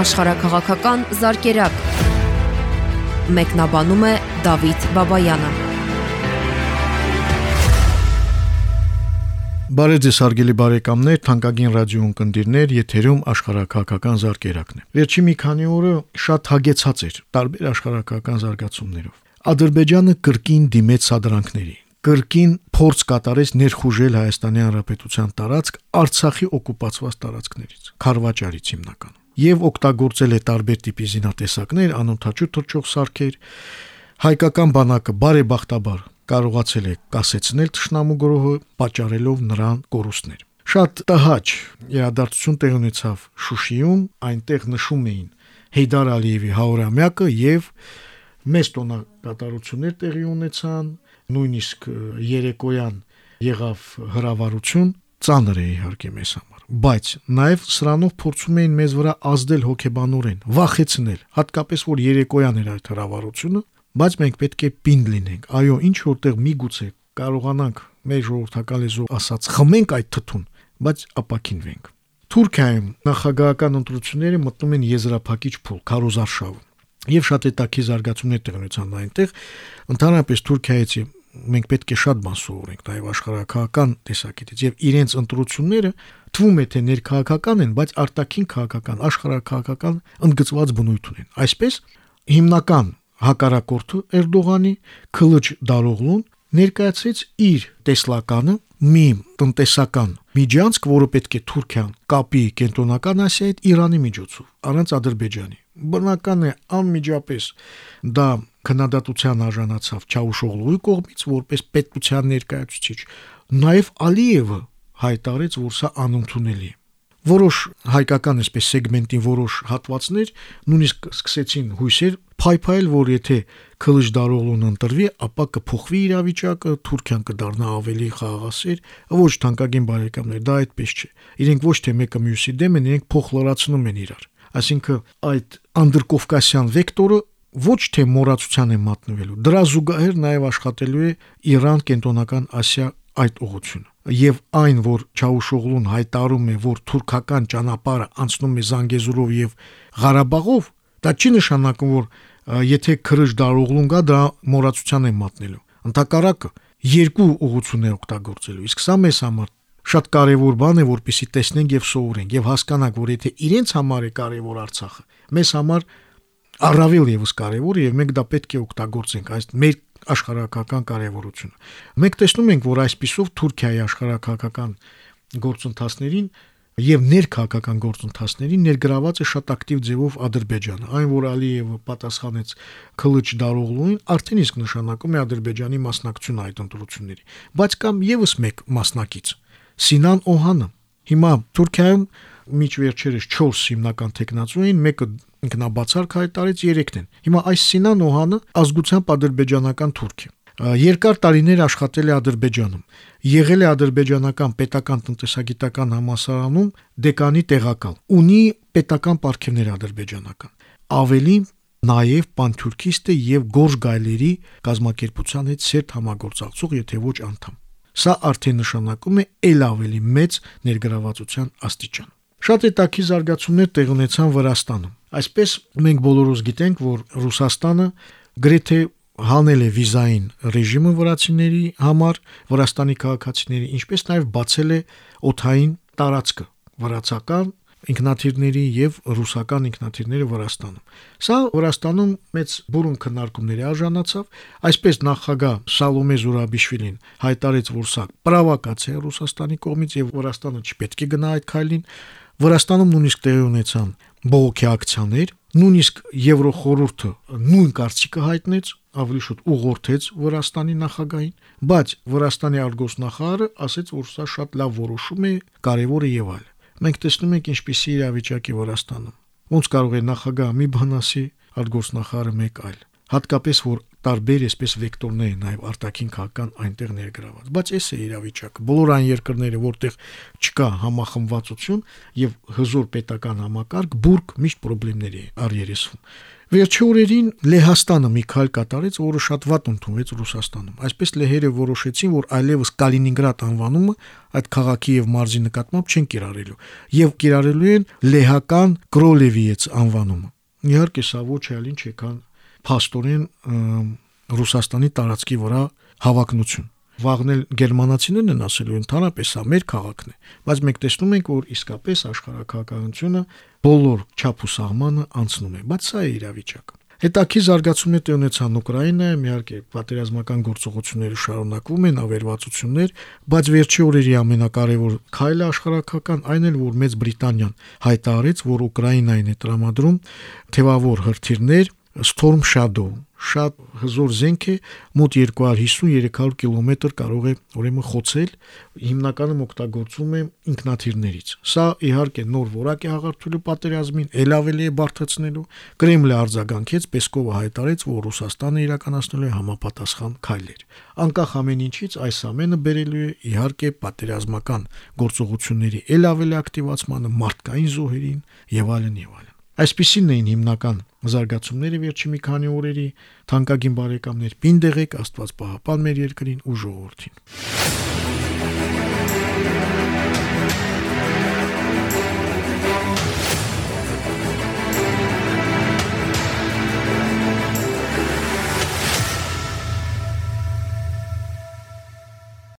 աշխարհակղական զարգերակ։ Մեկնաբանում է Դավիթ Բաբայանը։ Բարև ձեզ հարգելի բարեկամներ, թանկագին ռադիոյն կնդիրներ, եթերում աշխարհակղական զարգերակն է։ Վերջի մի քանի օրը շատ հագեցած էր տարբեր աշխարհակղական զարգացումներով։ Ադրբեջանը կրկին դիմեց սադրանքների կրկին փորձ կատարեց ներխուժել Հայաստանի Հանրապետության տարածք Արցախի օկուպացված տարածքներից, Խարվաճարից հիմնականում եւ օգտագործել է տարբեր տիպի զինատեսակներ, անօթաչու թռչող սարքեր։ Հայկական բանակը բարեբախտաբար կարողացել է կասեցնել ճշնամու գրոհը, պատճառելով նրան կորուստներ։ Շատ տհաճ իրադարձություն տեղ ունեցավ Շուշիում, այնտեղ նշում էին Հեյդար Ալիևի հավորամյակը եւ մեծ տոնակատարություններ տեղի ունեցան, նույնիսկ երեկոյան եղավ հրավառություն, ծանր է իհարկե մեզ համար, բայց նաև սրանով փորձում էին մեզ վրա ազդել հոգեբանորեն, վախեցնել, հատկապես որ երեկոյան էր այդ հրավառությունը, բայց մենք պետք է պինդ լինենք։ Այո, ինչ որտեղ միգուցե կարողանանք մեր ժողովրդական լեզու ասած խմենք այդ թթուն, բայց ապակինվենք։ Թուրքիայում նախագահական ընտրությունները մտնում են եզրափակիչ փուլ, Քարոզարշավում եւ շատ հետաքի զարգացումներ տեղ ունեցան այնտեղ ընդհանրապես Թուրքիայից մենք պետք է շատ բան սովորենք նաև աշխարհակահական տեսակետից եւ իրենց ընտրությունները թվում է թե ներքաղաքական են, բայց արտաքին քաղաքական, աշխարհակահական ընդգծված բնույթ ունեն։ Այսպես հիմնական հակարակորդը Էրդողանի Քլիչ Դարողլուն ներկայացրեց իր տեսլականը մի տնտեսական միջանցք, որը պետք է Թուրքիան կապի կենտրոնական Ասիայի հետ Իրանի միջոցով, առանց Ադրբեջանի։ Բնական է անմիջապես դա քննադատության արժանացավ Չաուշօղլուի կողմից որպես պետության ներկայացուցիչ։ Նաև Ալիևը հայտարարեց, որ սա անընդունելի է որոշ հայկական այսպես սեգմենտի որոշ հատվածներ նույնիսկ սկսեցին հույսեր փայփայել, որ եթե Քլիչ Դարողլուն ընտրվի, ապա կփոխվի իրավիճակը, Թուրքիան կդառնա ավելի խաղաղասեր, ոչ թանկագին բարեկամներ, դա այդպես չէ։ Իրենք ոչ թե մեկը մյուսի դեմ են, իրենք փոխ լրացնում են իրար։ Այսինքն այդ անդրկովկասյան վեկտորը ոչ թե մոռացության է մատնվելու, դրա զուգահեռ նաև աշխատելու է Իրան կենտրոնական Ասիա այդ ուղությունը եւ այն որ Չաուշօղլուն հայտարում է որ թուրքական ճանապարհը անցնում է Զանգեզուրով եւ Ղարաբաղով դա չի նշանակում որ եթե քրыж Դարօղլուն գա դա մոռացության է մատնելու ընդհակառակը երկու ուղություն է օգտագործելու իսկ սա մեզ համար շատ կարևոր բան է որպեսի տեսնենք եւ սովորենք եւ հասկանանք որ եթե իրենց համար է կարևոր Արցախը մեզ համար առավել եւս կարևոր եւ մենք դա պետք է օգտագործենք այս մեր աշխարհակական կարևորությունը։ Մենք տեսնում ենք, որ այսպիսով Թուրքիայի աշխարհակական գործընթացներին եւ ներքաղաքական գործընթացներին ներգրաված է շատ ակտիվ ձևով Ադրբեջանը։ Այն որ Ալիևը պատասխանեց Քլիչ Դարօղլուին, արդեն իսկ նշանակում է Ադրբեջանի մասնակցությունը այդ ընտրությունների։ Բայց կամ եւս մեկ մասնակից՝ Սինան Օհանը։ Հիմա Թուրքիայում միջ վերջերս 4 հիմնական տեխնացու էին, մեկը ինքնաբացարք հայտարարեց 3-ն են։ Հիմա այս Սինան Օհանը ազգությամբ ադրբեջանական թուրք է։ Երկար տարիներ աշխատել է Ադրբեջանում։ Եղել է ադրբեջանական պետական տնտեսագիտական համալսարանում դեկանի տեղակալ։ Ունի պետական պարգևներ ադրբեջանական։ Ավելի նաև պանթուրքիստ է եւ գորժ գայլերի կազմակերպության հետ սերտ համագործակցող, եթե ոչ անդամ։ Սա արդեն նշանակում է ել ավելի մեծ ներգրավվածության աստիճան։ Շատ հետաքի զարգացումներ տեղ ունեցան Վրաստանում։ Այսպես մենք բոլորս գիտենք, որ Ռուսաստանը գրեթե հանել է վիզային ռեժիմը վրացիների համար, Վրաստանի քաղաքացիների, ինչպես նաև բացել է օթային տարածքը վրացական ինքնաթիռների եւ ռուսական ինքնաթիռները Վրաստանում։ Սա Վրաստանում մեծ բուրըն քննարկումների արժանացավ, այսպես նախագահ Սալոմե Զուրաբիշվիլին հայտարարեց, որ սա պրովոկացիա է Ռուսաստանի կողմից եւ Վրաստանը չպետք է գնա այդ քայլին։ Վրաստանում նույնիսկ տեղի ունեցան բողոքի ակցիաներ, նույնիսկ Եվրոխորհուրդը նույն կարծիքը հայտնեց, ավելի շուտ ուղղորդեց Վրաստանի նախագահին, բայց Վրաստանի արտգործնախարարը ասաց, որ սա շատ լավ որոշում է, կարևոր է եւ այլ։ Մենք տեսնում ենք ինչպիսի իրավիճակ է Վրաստանում։ Ոնց կարող է նախագահ մի բան ասի, արտգործնախարարը մեկ այլ։ Հատկապես որ տարբեր այսպես վեկտորներ նաև արտաքին քաղաքական այնտեղ ներգրաված բայց էս է իրավիճակը բոլոր այն երկրները որտեղ չկա համախմբվածություն եւ հզոր պետական համակարգ բուրկ միշտ խնդիրների առ երեսվում Վերջի օրերին Լեհաստանը մի քայլ կատարեց, որը շատ վատ ընդունվեց Ռուսաստանում։ Այսպես լեհերը որոշեցին, որ այլևս Կալինինգրադ անվանումը այդ քաղաքի եւ մարզի նկատմամբ չեն կիրառելու եւ կիրառելու են լեհական Կրոլևիեց անվանումը։ Իհարկե սա ոչ այլին չէ, քան փաստորեն Ռուսաստանի տարածքի վրա հավակնություն վաղնել գերմանացիներն են ասելու ընդհանրապես սա մեր քաղաքն է բայց մենք տեսնում ենք որ իսկապես աշխարհակահականությունը բոլոր չափ ու սահմանը անցնում է բայց սա է իրավիճակը Հետաքի զարգացումներ տեղ ունեցան Ուկրաինայում, իհարկե, պատերազմական գործողությունները շարունակվում են, ավերվածություններ, բայց վերջի օրերի ամենակարևոր քայլը աշխարհակական այն էլ, որ Մեծ Բրիտանիան հայտարարեց, որ Ուկրաինային է տրամադրում թևավոր հրթիռներ Storm Shadow շատ հզոր զենք է, մոտ 250-300 կիլոմետր կարող է ուրեմն խոցել, հիմնականում օգտագործում է ինքնաթիռներից։ Սա իհարկե նոր որակ է հաղորդելու պատերազմին, ել ավելի է բարթացնելու։ Կրեմլը արձագանքեց, Պեսկովը հայտարարեց, որ Ռուսաստանը իրականացնելու է համապատասխան քայլեր։ Անկախ ամեն ինչից այս ամենը բերելու է իհարկե պատերազմական գործողությունների ել ավելի ակտիվացմանը, մարդկային զոհերին եւ այլն եւ այլն։ Այսպիսին էին հիմնական զարգացումները վերջի մի քանի օրերի թանկագին բարեկամներ։ Պին դեղեք Աստված պահապան մեր երկրին ու ժողովրդին։